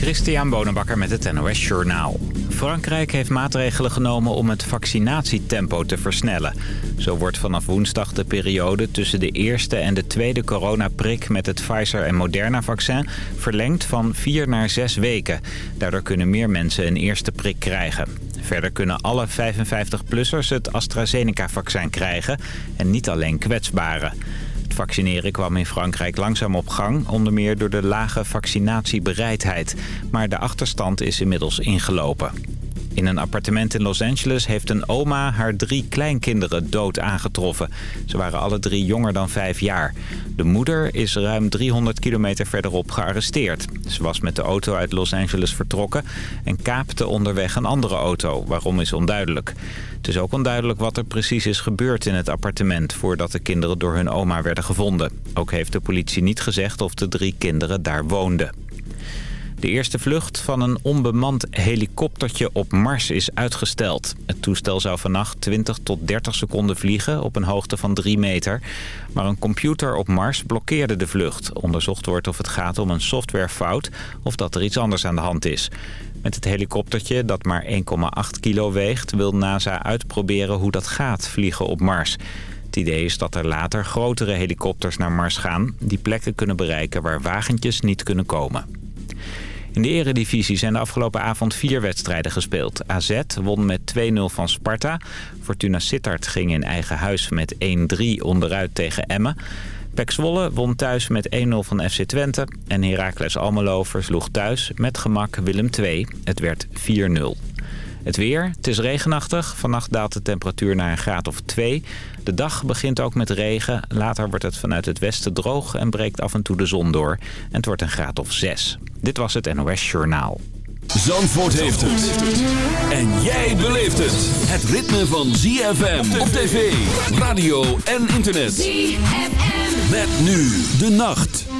Christian Bonenbakker met het NOS Journaal. Frankrijk heeft maatregelen genomen om het vaccinatietempo te versnellen. Zo wordt vanaf woensdag de periode tussen de eerste en de tweede coronaprik... met het Pfizer- en Moderna-vaccin verlengd van vier naar zes weken. Daardoor kunnen meer mensen een eerste prik krijgen. Verder kunnen alle 55-plussers het AstraZeneca-vaccin krijgen... en niet alleen kwetsbaren. Het vaccineren kwam in Frankrijk langzaam op gang, onder meer door de lage vaccinatiebereidheid. Maar de achterstand is inmiddels ingelopen. In een appartement in Los Angeles heeft een oma haar drie kleinkinderen dood aangetroffen. Ze waren alle drie jonger dan vijf jaar. De moeder is ruim 300 kilometer verderop gearresteerd. Ze was met de auto uit Los Angeles vertrokken en kaapte onderweg een andere auto. Waarom is onduidelijk. Het is ook onduidelijk wat er precies is gebeurd in het appartement... voordat de kinderen door hun oma werden gevonden. Ook heeft de politie niet gezegd of de drie kinderen daar woonden. De eerste vlucht van een onbemand helikoptertje op Mars is uitgesteld. Het toestel zou vannacht 20 tot 30 seconden vliegen op een hoogte van 3 meter. Maar een computer op Mars blokkeerde de vlucht. Onderzocht wordt of het gaat om een softwarefout of dat er iets anders aan de hand is. Met het helikoptertje, dat maar 1,8 kilo weegt, wil NASA uitproberen hoe dat gaat, vliegen op Mars. Het idee is dat er later grotere helikopters naar Mars gaan... die plekken kunnen bereiken waar wagentjes niet kunnen komen. In de eredivisie zijn de afgelopen avond vier wedstrijden gespeeld. AZ won met 2-0 van Sparta. Fortuna Sittard ging in eigen huis met 1-3 onderuit tegen Emmen. Pek Zwolle won thuis met 1-0 van FC Twente. En Heracles Almelo versloeg thuis met gemak Willem II. Het werd 4-0. Het weer, het is regenachtig. Vannacht daalt de temperatuur naar een graad of 2. De dag begint ook met regen. Later wordt het vanuit het westen droog en breekt af en toe de zon door. En het wordt een graad of 6. Dit was het NOS Journaal. Zandvoort heeft het. En jij beleeft het. Het ritme van ZFM op tv, radio en internet. ZFM. Met nu de nacht.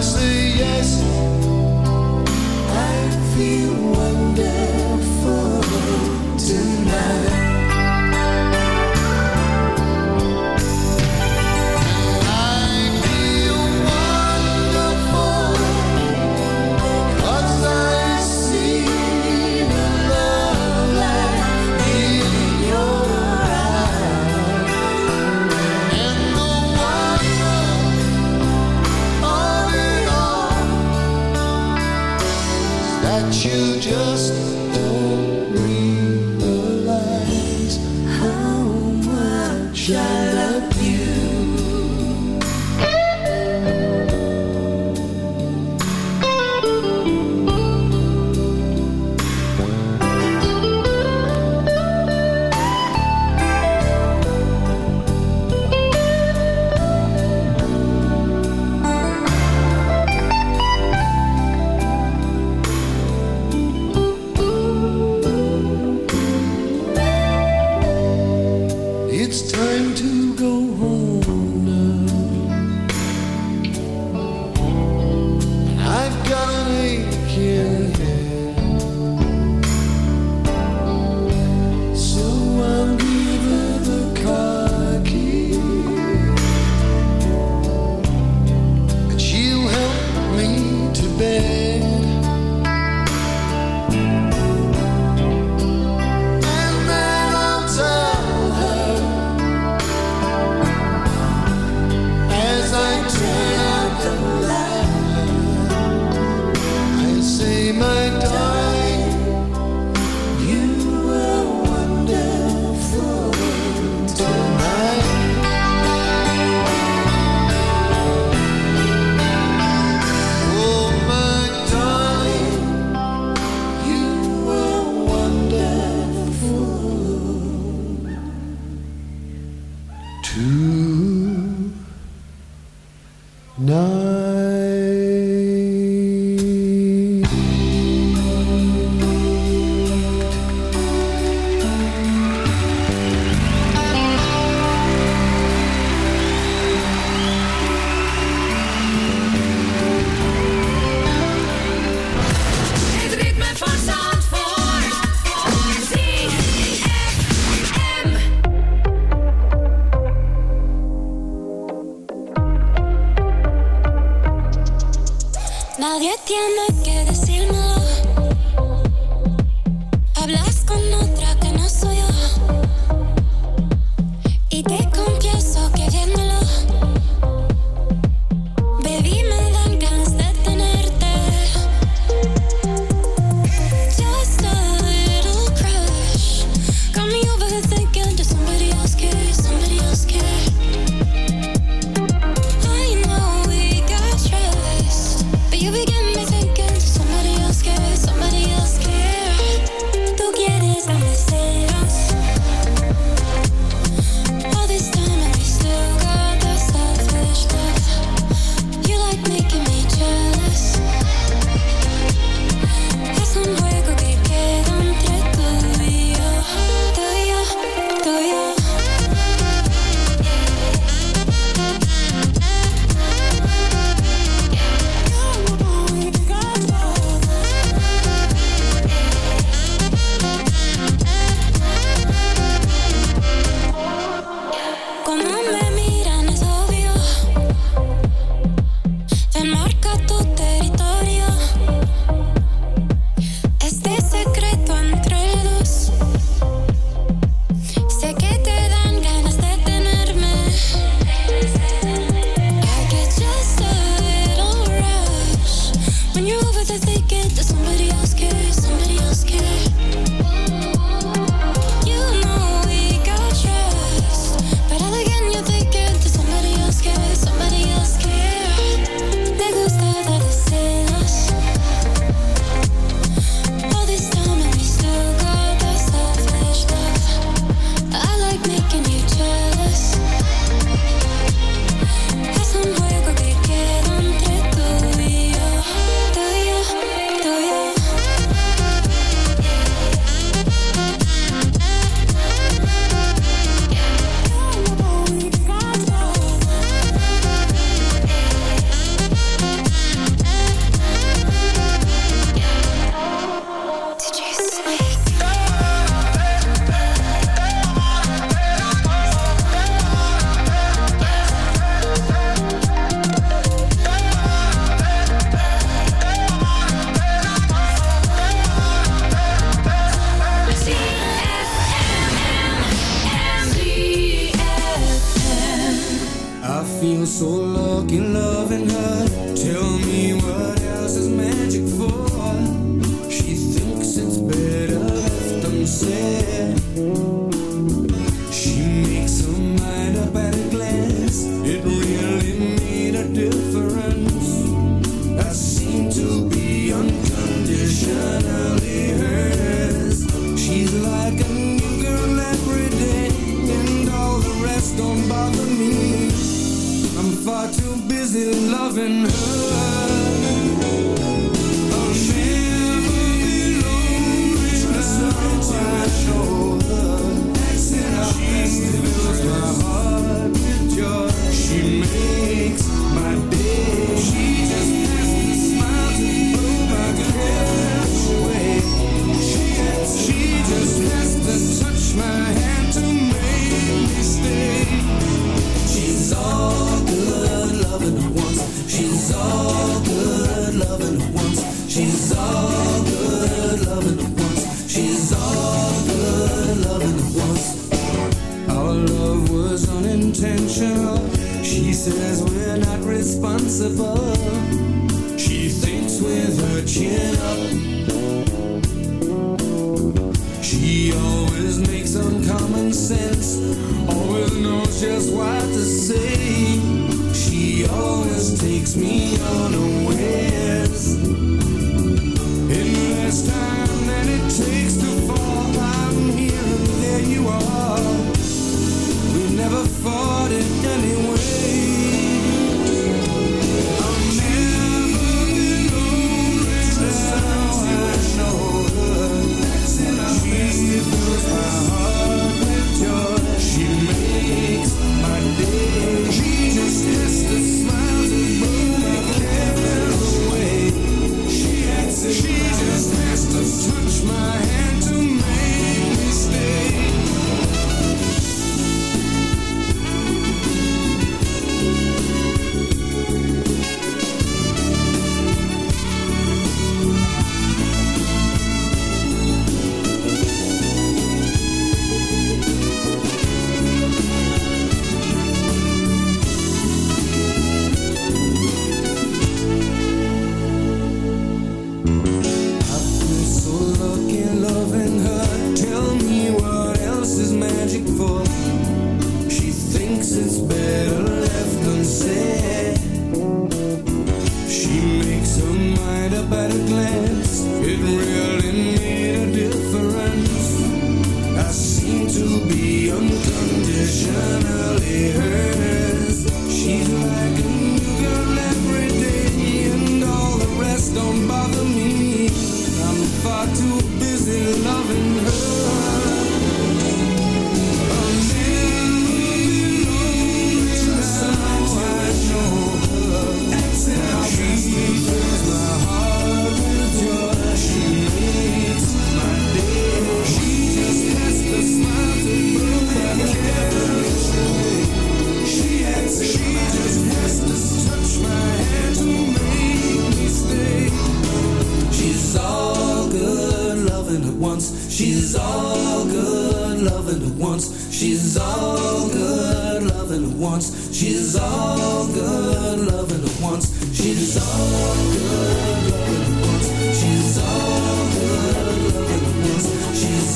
Say yes.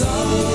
sorrow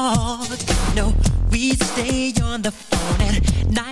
No, we stay on the phone at night.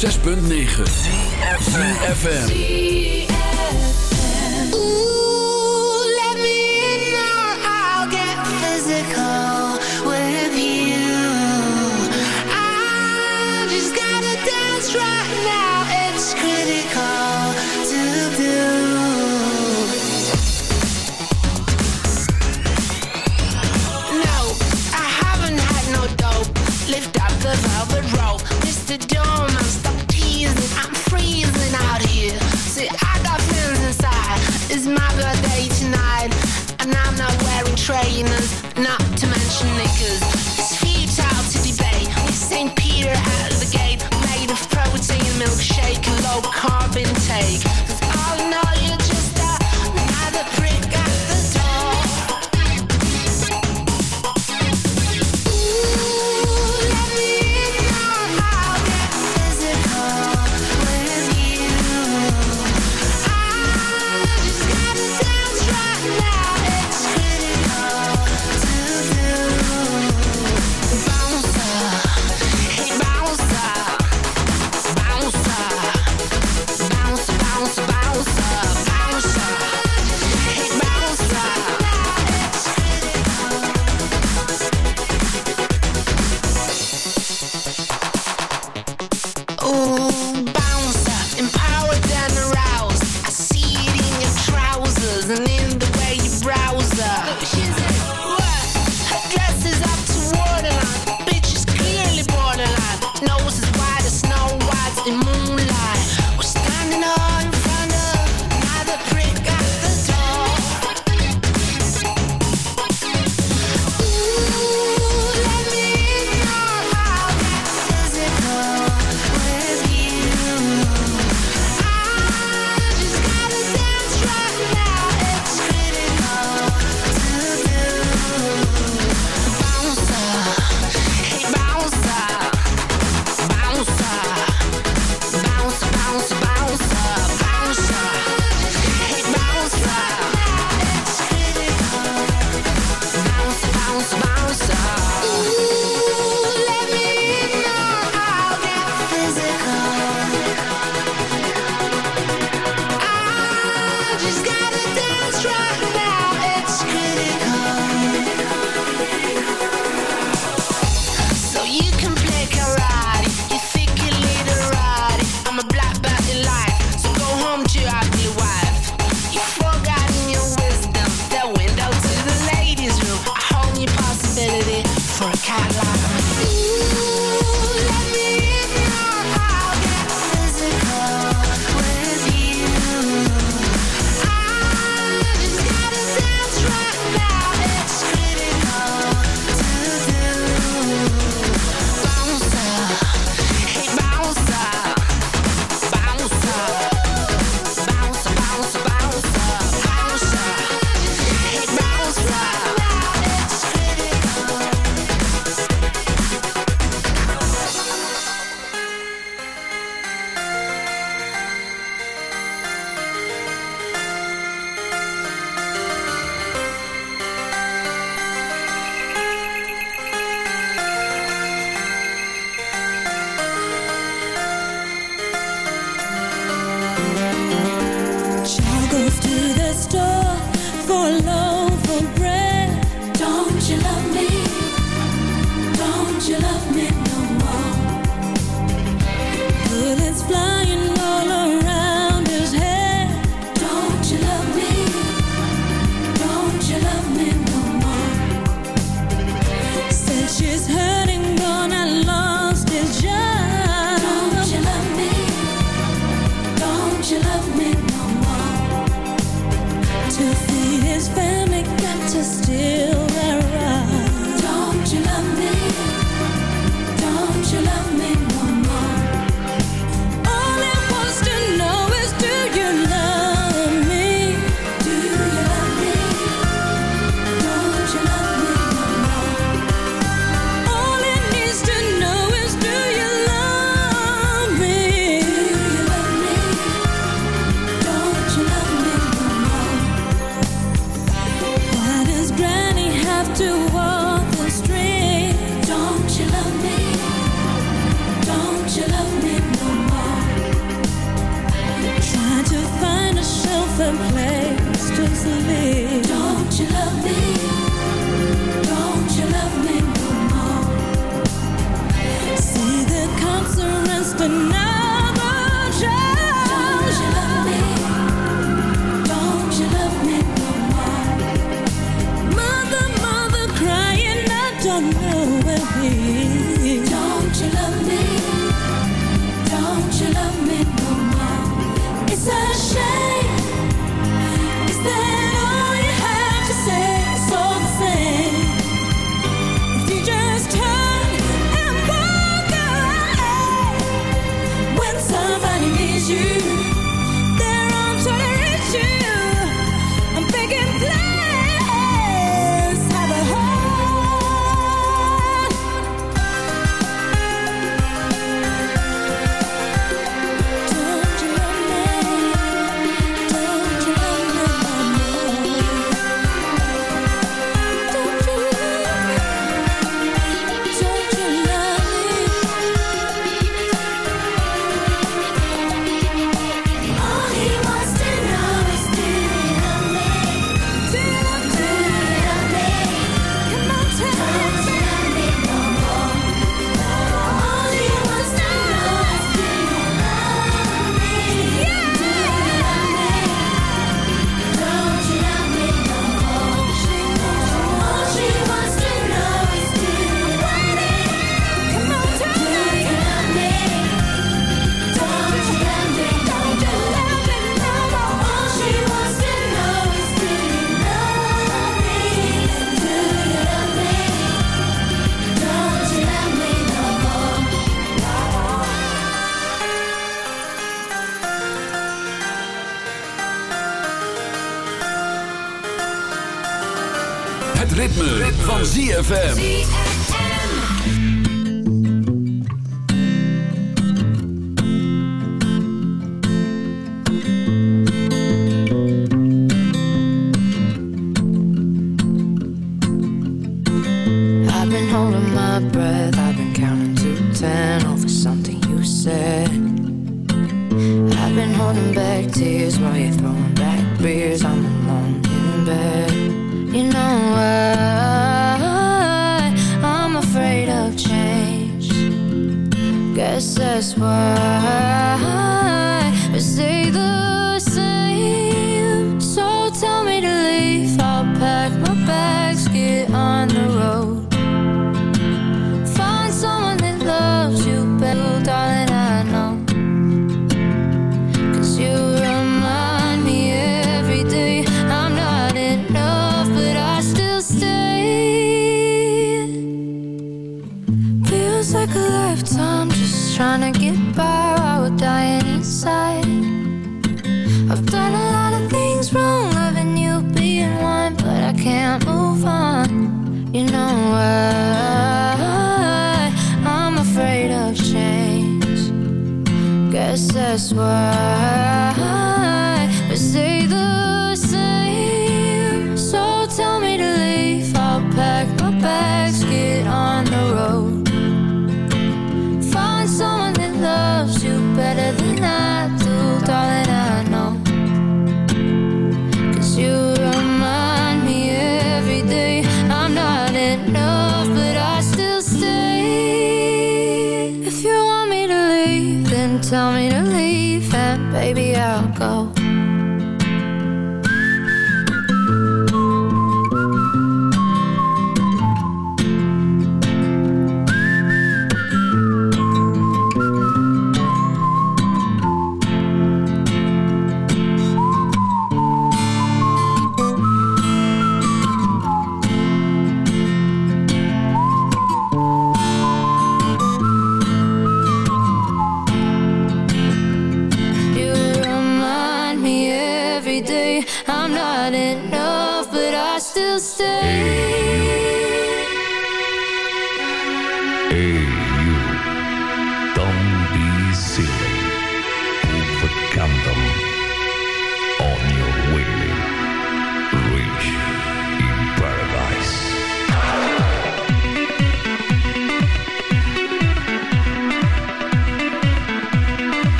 6.9